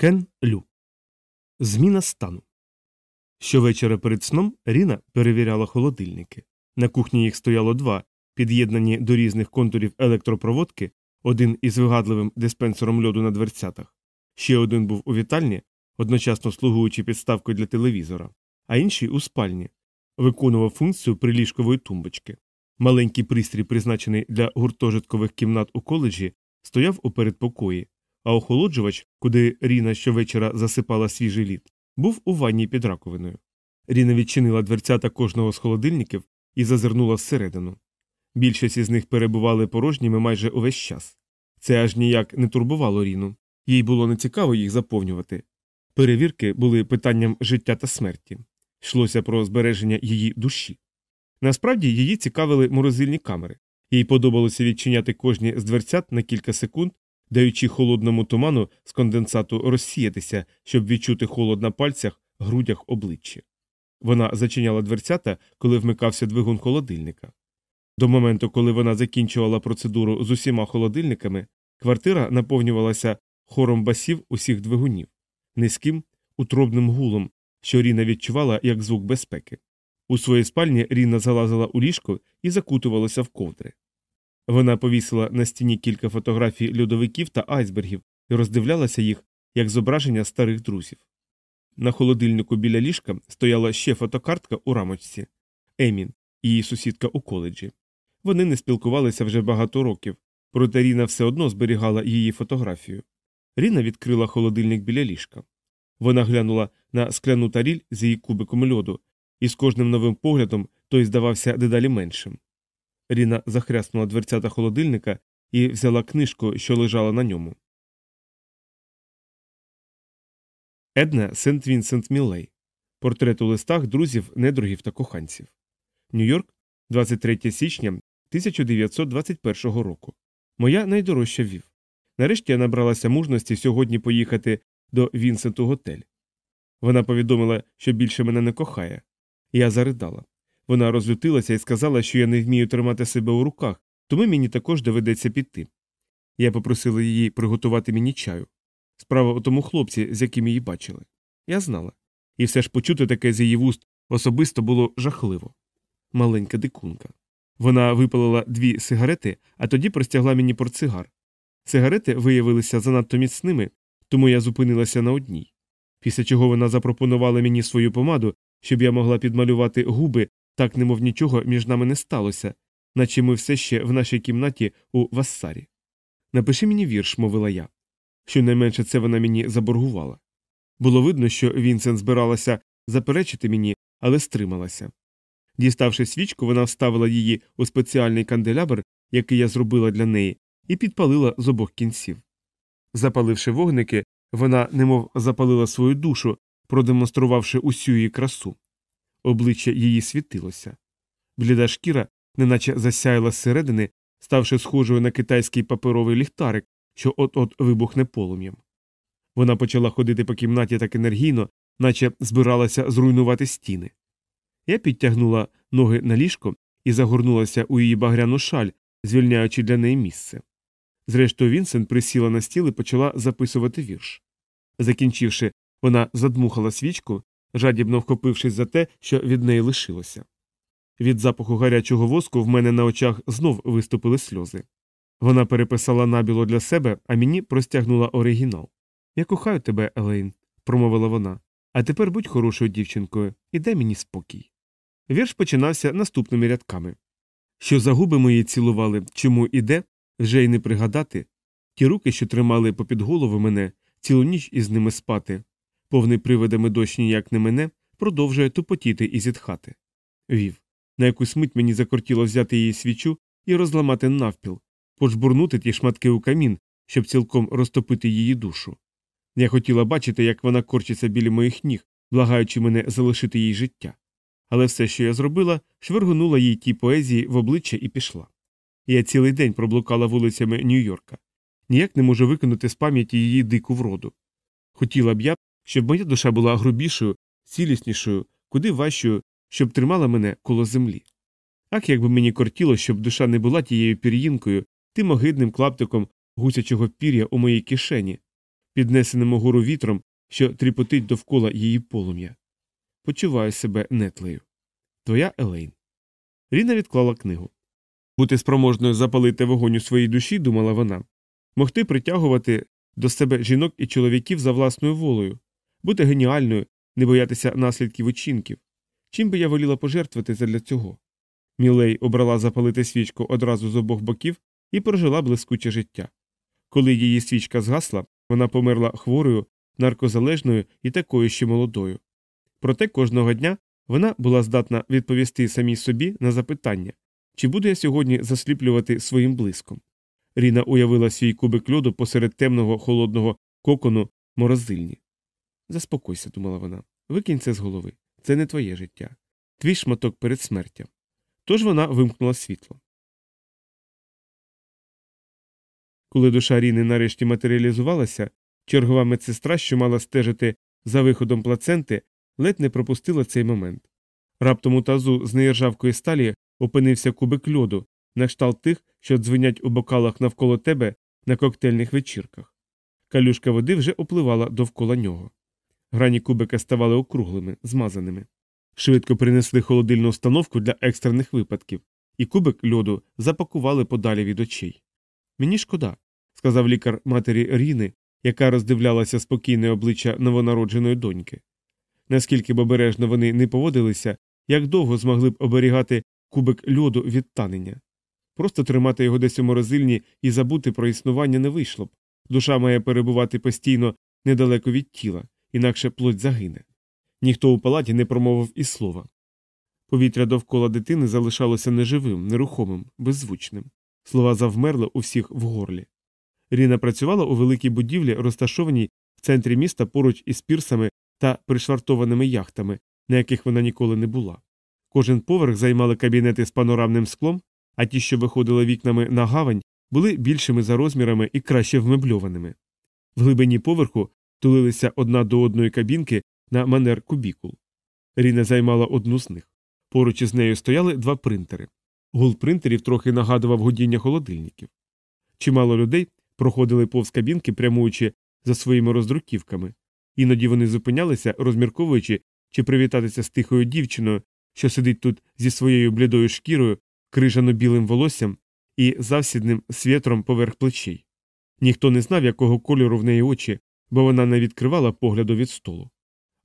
Кен Лю. Зміна стану. Щовечора перед сном Ріна перевіряла холодильники. На кухні їх стояло два, під'єднані до різних контурів електропроводки, один із вигадливим диспенсером льоду на дверцятах. Ще один був у вітальні, одночасно слугуючи підставкою для телевізора, а інший у спальні, виконував функцію приліжкової тумбочки. Маленький пристрій, призначений для гуртожиткових кімнат у коледжі, стояв у передпокої, а охолоджувач, куди Ріна щовечора засипала свіжий лід, був у ванні під раковиною. Ріна відчинила дверцята кожного з холодильників і зазирнула всередину. Більшість із них перебували порожніми майже увесь час. Це аж ніяк не турбувало Ріну, їй було нецікаво їх заповнювати. Перевірки були питанням життя та смерті, йшлося про збереження її душі. Насправді її цікавили морозильні камери, їй подобалося відчиняти кожні з дверцят на кілька секунд, даючи холодному туману з конденсату розсіятися, щоб відчути холод на пальцях, грудях, обличчі. Вона зачиняла дверцята, коли вмикався двигун холодильника. До моменту, коли вона закінчувала процедуру з усіма холодильниками, квартира наповнювалася хором басів усіх двигунів, низьким, утробним гулом, що Ріна відчувала як звук безпеки. У своїй спальні Ріна залазила у ліжко і закутувалася в ковдри. Вона повісила на стіні кілька фотографій льодовиків та айсбергів і роздивлялася їх як зображення старих друзів. На холодильнику біля ліжка стояла ще фотокартка у рамочці Емін, її сусідка у коледжі. Вони не спілкувалися вже багато років, проте Ріна все одно зберігала її фотографію. Ріна відкрила холодильник біля ліжка. Вона глянула на скляну таріль з її кубиком льоду, і з кожним новим поглядом той здавався дедалі меншим. Ріна захряснула дверцята холодильника і взяла книжку, що лежала на ньому. Една Сент Вінсент Міллей. Портрет у листах друзів, недругів та коханців. Нью-Йорк, 23 січня 1921 року. Моя найдорожча вів. Нарешті я набралася мужності сьогодні поїхати до Вінсенту готель. Вона повідомила, що більше мене не кохає. Я заридала. Вона розлютилася і сказала, що я не вмію тримати себе у руках, тому мені також доведеться піти. Я попросила її приготувати мені чаю. Справа у тому хлопці, з яким її бачили. Я знала. І все ж почути таке з її вуст особисто було жахливо. Маленька дикунка. Вона випалила дві сигарети, а тоді простягла мені портсигар. Сигарети виявилися занадто міцними, тому я зупинилася на одній. Після чого вона запропонувала мені свою помаду, щоб я могла підмалювати губи, так немов нічого між нами не сталося, наче ми все ще в нашій кімнаті у Вассарі. Напиши мені вірш, мовила я. Щонайменше це вона мені заборгувала. Було видно, що Вінсент збиралася заперечити мені, але стрималася. Діставши свічку, вона вставила її у спеціальний канделябр, який я зробила для неї, і підпалила з обох кінців. Запаливши вогники, вона немов запалила свою душу, продемонструвавши усю її красу. Обличчя її світилося. Бліда шкіра, неначе засяяла зсередини, ставши схожою на китайський паперовий ліхтарик, що от от вибухне полум'ям. Вона почала ходити по кімнаті так енергійно, наче збиралася зруйнувати стіни. Я підтягнула ноги на ліжко і загорнулася у її багряну шаль, звільняючи для неї місце. Зрештою, Вінсент присіла на стіл і почала записувати вірш. Закінчивши, вона задмухала свічку, жадібно вхопившись за те, що від неї лишилося. Від запаху гарячого воску в мене на очах знов виступили сльози. Вона переписала набіло для себе, а мені простягнула оригінал. Я кохаю тебе, Елейн, промовила вона. А тепер будь хорошою дівчинкою і дай мені спокій. Вірш починався наступними рядками. Що за губи мої цілували, чому іде, вже й не пригадати. Ті руки, що тримали попід голову мене, цілу ніч із ними спати, повний привидами дощ ніяк не мене, продовжує тупотіти і зітхати. Вів. На якусь мить мені закортіло взяти її свічу і розламати навпіл, пожбурнути ті шматки у камін, щоб цілком розтопити її душу. Я хотіла бачити, як вона корчиться біля моїх ніг, благаючи мене залишити їй життя. Але все, що я зробила, швиргонула їй ті поезії в обличчя і пішла. Я цілий день проблукала вулицями Нью-Йорка. Ніяк не можу викинути з пам'яті її дику вроду. Хотіла б я, щоб моя душа була грубішою, ціліснішою, куди важчою, щоб тримала мене коло землі. Ах, якби мені кортіло, щоб душа не була тією пір'їнкою, тим огидним клаптиком гусячого пір'я у моїй кишені, піднесеним угору вітром, що тріпотить довкола її полум'я. Почуваю себе нетлею. Твоя Елейн. Ріна відклала книгу. Бути спроможною запалити вогонь у своїй душі, думала вона, могти притягувати до себе жінок і чоловіків за власною волею, бути геніальною, не боятися наслідків учинків. Чим би я воліла пожертвувати задля цього? Мілей обрала запалити свічку одразу з обох боків і прожила блискуче життя. Коли її свічка згасла, вона померла хворою, наркозалежною і такою ще молодою. Проте кожного дня вона була здатна відповісти самій собі на запитання, чи буду я сьогодні засліплювати своїм блиском. Ріна уявила свій кубик льоду посеред темного холодного кокону морозильні. Заспокойся, думала вона, викинь це з голови. Це не твоє життя, твій шматок перед смертю. Тож вона вимкнула світло. Коли душа Ріни нарешті матеріалізувалася, чергова медсестра, що мала стежити за виходом плаценти, ледь не пропустила цей момент. Раптом у тазу з неєржавкої сталі опинився кубик льоду, на кшталт тих, що дзвенять у бокалах навколо тебе на коктейльних вечірках. Калюшка води вже опливала довкола нього. Грані кубика ставали округлими, змазаними. Швидко принесли холодильну установку для екстрених випадків, і кубик льоду запакували подалі від очей. Мені шкода, сказав лікар матері Ріни, яка роздивлялася спокійне обличчя новонародженої доньки. Наскільки б обережно вони не поводилися, як довго змогли б оберігати кубик льоду від танення. Просто тримати його десь у морозильні і забути про існування не вийшло б. Душа має перебувати постійно недалеко від тіла, інакше плоть загине. Ніхто у палаті не промовив і слова. Повітря довкола дитини залишалося неживим, нерухомим, беззвучним. Слова завмерли у всіх в горлі. Ріна працювала у великій будівлі, розташованій в центрі міста поруч із пірсами та пришвартованими яхтами, на яких вона ніколи не була. Кожен поверх займали кабінети з панорамним склом, а ті, що виходили вікнами на гавань, були більшими за розмірами і краще вмебльованими. В глибині поверху тулилися одна до одної кабінки на манер кубікул. Ріна займала одну з них. Поруч із нею стояли два принтери. Гул принтерів трохи нагадував годіння холодильників. Чимало людей проходили повз кабінки, прямуючи за своїми роздруківками. Іноді вони зупинялися, розмірковуючи, чи привітатися з тихою дівчиною, що сидить тут зі своєю блідою шкірою, крижано білим волоссям і завсідним світром поверх плечей. Ніхто не знав, якого кольору в неї очі, бо вона не відкривала погляду від столу.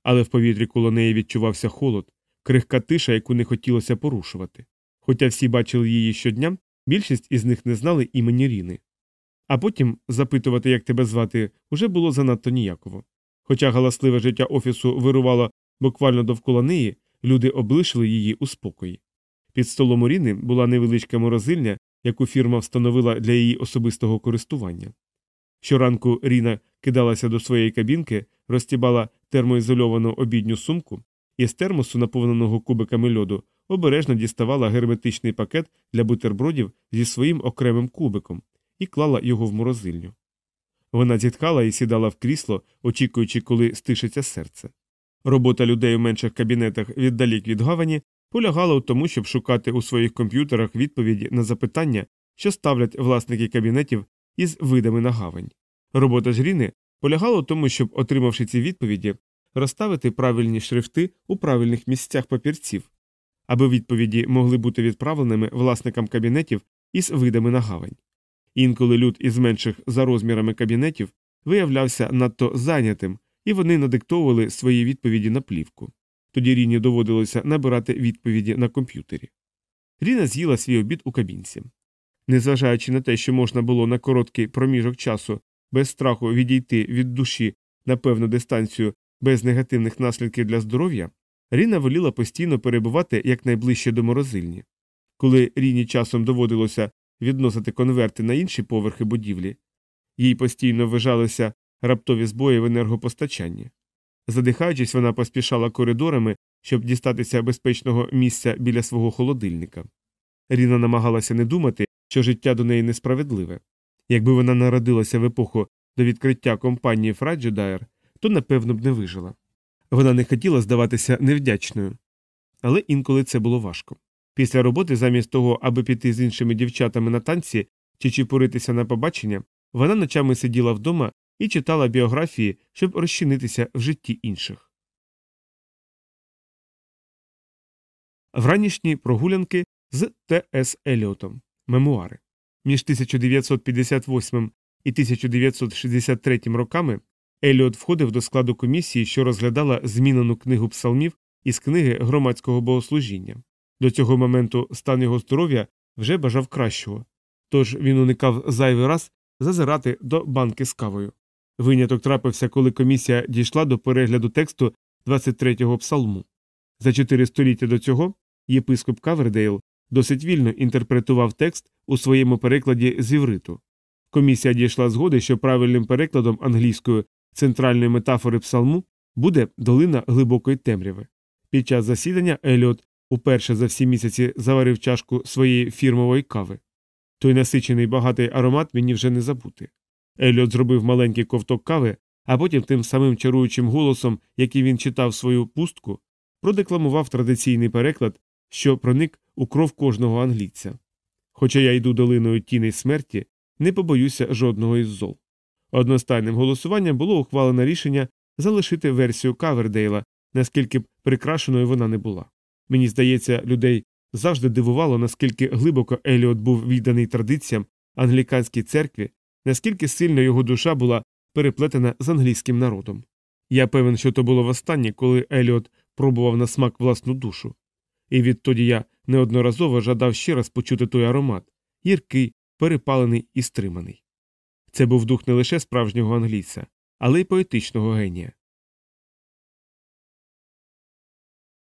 Але в повітрі коло неї відчувався холод, крихка тиша, яку не хотілося порушувати. Хоча всі бачили її щодня, більшість із них не знали імені Ріни. А потім запитувати, як тебе звати, уже було занадто ніяково. Хоча галасливе життя офісу вирувало буквально довкола неї, люди облишили її у спокої. Під столом у Ріни була невеличка морозильня, яку фірма встановила для її особистого користування. Щоранку Ріна кидалася до своєї кабінки, розтібала термоізольовану обідню сумку і з термосу, наповненого кубиками льоду, обережно діставала герметичний пакет для бутербродів зі своїм окремим кубиком і клала його в морозильню. Вона зітхала і сідала в крісло, очікуючи, коли стишиться серце. Робота людей у менших кабінетах віддалік від гавані полягала у тому, щоб шукати у своїх комп'ютерах відповіді на запитання, що ставлять власники кабінетів із видами на гавань. Робота жріни полягала у тому, щоб, отримавши ці відповіді, розставити правильні шрифти у правильних місцях папірців, аби відповіді могли бути відправленими власникам кабінетів із видами на гавань. Інколи люд із менших за розмірами кабінетів виявлявся надто зайнятим, і вони надиктовували свої відповіді на плівку. Тоді Ріні доводилося набирати відповіді на комп'ютері. Ріна з'їла свій обід у кабінці. Незважаючи на те, що можна було на короткий проміжок часу без страху відійти від душі на певну дистанцію без негативних наслідків для здоров'я, Ріна воліла постійно перебувати якнайближче до морозильні. Коли Ріні часом доводилося відносити конверти на інші поверхи будівлі, їй постійно вважалися раптові збої в енергопостачанні. Задихаючись, вона поспішала коридорами, щоб дістатися безпечного місця біля свого холодильника. Ріна намагалася не думати, що життя до неї несправедливе. Якби вона народилася в епоху до відкриття компанії Фраджедайр, то напевно б не вижила. Вона не хотіла здаватися невдячною, але інколи це було важко. Після роботи, замість того, аби піти з іншими дівчатами на танці чи чіпуритися на побачення, вона ночами сиділа вдома і читала біографії, щоб розчинитися в житті інших. Вранішні прогулянки з Т. С. Еліотом. Мемуари. Між 1958 і 1963 роками Еліот входив до складу комісії, що розглядала змінену книгу псалмів із книги громадського богослужіння. До цього моменту стан його здоров'я вже бажав кращого, тож він уникав зайвий раз зазирати до банки з кавою. Виняток трапився, коли комісія дійшла до перегляду тексту 23-го псалму. За чотири століття до цього єпископ Кавердейл досить вільно інтерпретував текст у своєму перекладі з івриту. Комісія дійшла згоди, що правильним перекладом англійської центральної метафори псалму буде долина глибокої темряви. Під час засідання Еліот уперше за всі місяці заварив чашку своєї фірмової кави. Той насичений багатий аромат мені вже не забути. Еліот зробив маленький ковток кави, а потім тим самим чаруючим голосом, який він читав свою пустку, продекламував традиційний переклад, що проник у кров кожного англійця. Хоча я йду долиною тіней смерті, не побоюся жодного із зол. Одностайним голосуванням було ухвалено рішення залишити версію Кавердейла, наскільки б прикрашеною вона не була. Мені здається, людей завжди дивувало, наскільки глибоко Еліот був відданий традиціям англіканській церкві, наскільки сильно його душа була переплетена з англійським народом. Я певен, що то було востаннє, коли Еліот пробував на смак власну душу. І відтоді я неодноразово жадав ще раз почути той аромат гіркий, перепалений і стриманий. Це був дух не лише справжнього англійця, але й поетичного генія.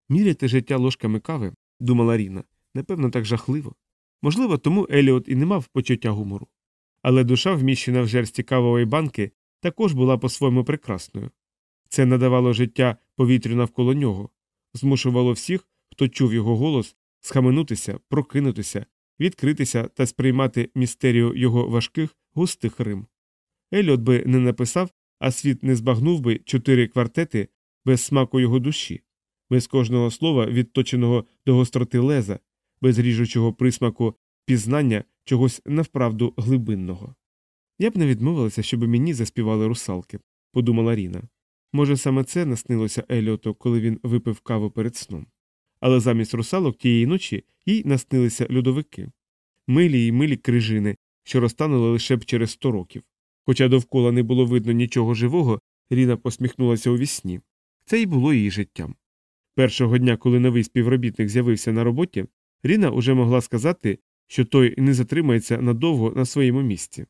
Міряти життя ложками кави, думала Ріна, напевно, так жахливо. Можливо, тому Еліот і не мав почуття гумору. Але душа, вміщена в жерсті кавової банки, також була по-своєму прекрасною. Це надавало життя повітрю навколо нього, змушувало всіх, хто чув його голос, схаменутися, прокинутися, відкритися та сприймати містерію його важких, густих рим. Еліот би не написав, а світ не збагнув би чотири квартети без смаку його душі, без кожного слова, відточеного до гостроти леза, без ріжучого присмаку пізнання чогось навправду глибинного. Я б не відмовилася, щоб мені заспівали русалки, подумала Ріна. Може, саме це наснилося Еліоту, коли він випив каву перед сном. Але замість русалок тієї ночі їй наснилися льодовики, милі й милі крижини, що розтанули лише б через сто років. Хоча довкола не було видно нічого живого, Ріна посміхнулася у вісні. Це й було її життям. Першого дня, коли новий співробітник з'явився на роботі, Ріна уже могла сказати, що той не затримається надовго на своєму місці.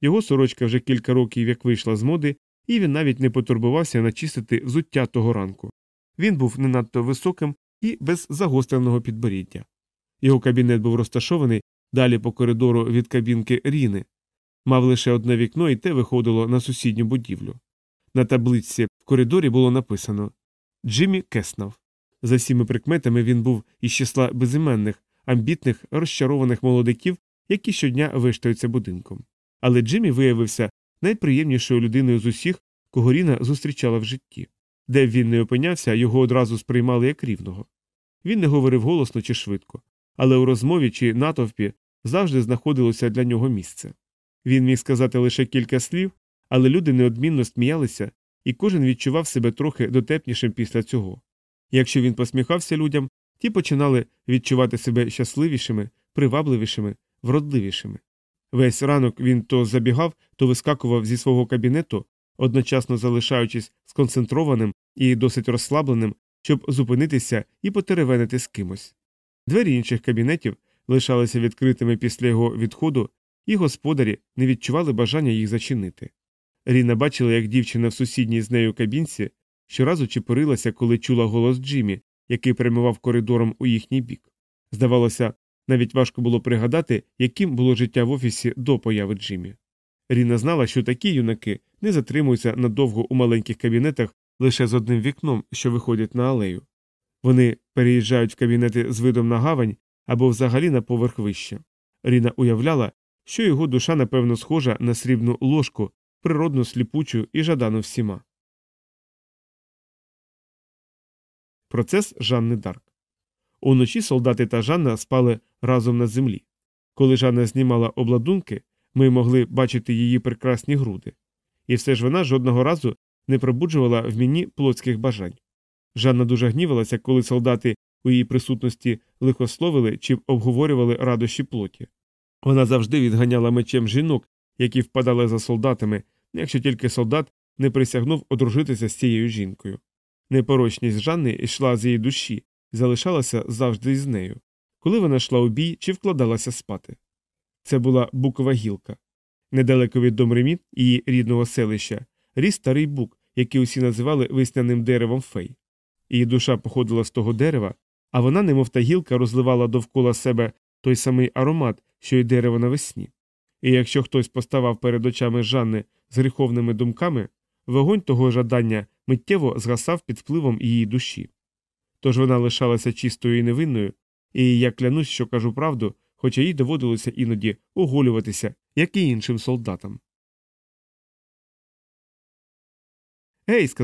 Його сорочка вже кілька років як вийшла з моди, і він навіть не потурбувався начистити взуття того ранку. Він був не надто високим і без загостреного підборіддя. Його кабінет був розташований далі по коридору від кабінки Ріни, мав лише одне вікно, і те виходило на сусідню будівлю. На табличці в коридорі було написано Джиммі Кеснав. За всіми прикметами він був із числа безіменних, амбітних, розчарованих молодиків, які щодня виштаються будинком. Але Джиммі виявився найприємнішою людиною з усіх, кого Ріна зустрічала в житті. Де б він не опинявся, його одразу сприймали як рівного. Він не говорив голосно чи швидко, але у розмові чи натовпі завжди знаходилося для нього місце. Він міг сказати лише кілька слів, але люди неодмінно сміялися, і кожен відчував себе трохи дотепнішим після цього. Якщо він посміхався людям, ті починали відчувати себе щасливішими, привабливішими, вродливішими. Весь ранок він то забігав, то вискакував зі свого кабінету, одночасно залишаючись сконцентрованим і досить розслабленим, щоб зупинитися і потеревенити з кимось. Двері інших кабінетів лишалися відкритими після його відходу, і господарі не відчували бажання їх зачинити. Ріна бачила, як дівчина в сусідній з нею кабінці щоразу чепурилася, коли чула голос Джиммі, який прямував коридором у їхній бік. Здавалося, навіть важко було пригадати, яким було життя в офісі до появи Джиммі. Ріна знала, що такі юнаки не затримуються надовго у маленьких кабінетах лише з одним вікном, що виходять на алею. Вони переїжджають в кабінети з видом на гавань або взагалі на поверх вище. Ріна уявляла, що його душа, напевно, схожа на срібну ложку, природно сліпучу і жадану всіма. Процес Жанни Дарк. Уночі солдати та Жанна спали разом на землі. Коли Жанна знімала обладунки, ми могли бачити її прекрасні груди. І все ж вона жодного разу не пробуджувала в мені плотських бажань. Жанна дуже гнівалася, коли солдати у її присутності лихословили чи обговорювали радощі плоті. Вона завжди відганяла мечем жінок, які впадали за солдатами, якщо тільки солдат не присягнув одружитися з цією жінкою. Непорочність Жанни йшла з її душі залишалася завжди з нею, коли вона йшла у бій чи вкладалася спати. Це була букова гілка. Недалеко від Домремі, її рідного селища, ріс старий бук, який усі називали весняним деревом фей. Її душа походила з того дерева, а вона, немов та гілка, розливала довкола себе той самий аромат, що й дерево навесні. І якщо хтось поставав перед очами Жанни з гріховними думками, вогонь того жадання миттєво згасав під впливом її душі. Тож вона лишалася чистою і невинною, і я клянусь, що кажу правду, хоча їй доводилося іноді оголюватися, як і іншим солдатам. Гей, сказав